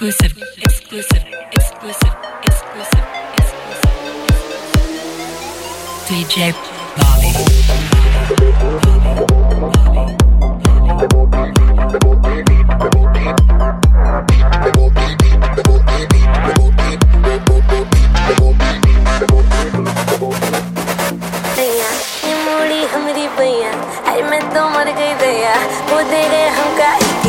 exclusive, exclusive, exclusive, exclusive, exclusive. DJ Bobby. दैया ये मोड़ी हमारी भैया हाय मैं तो मर गई दैया वो दे गए हमका इक्की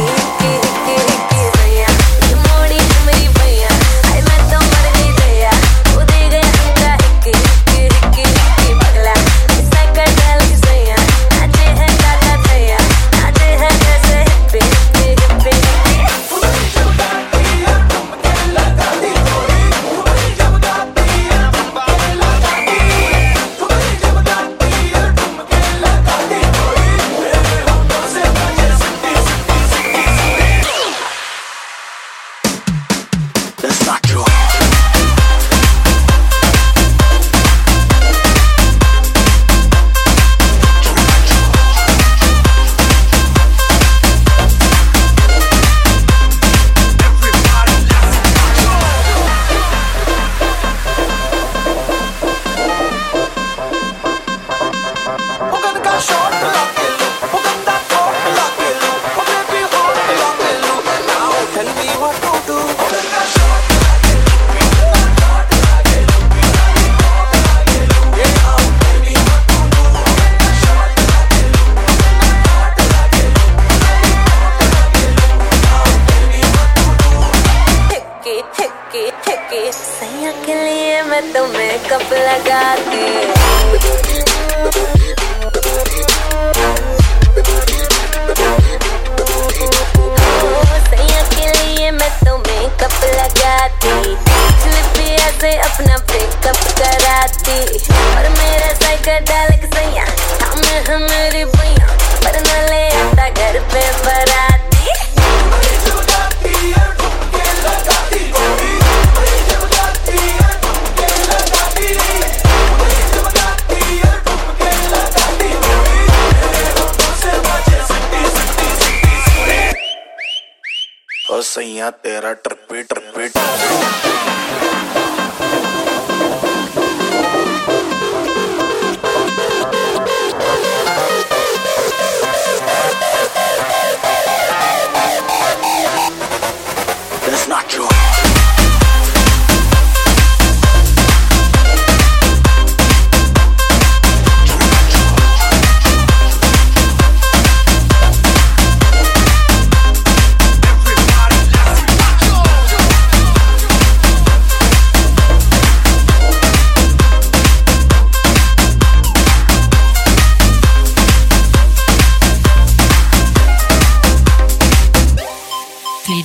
हिक्की हिक्की सैया के लिए मैं तुम्हें कब लगा के और सैया तेरा ट्रिपे ट्रिपे।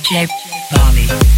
DJ Bobby.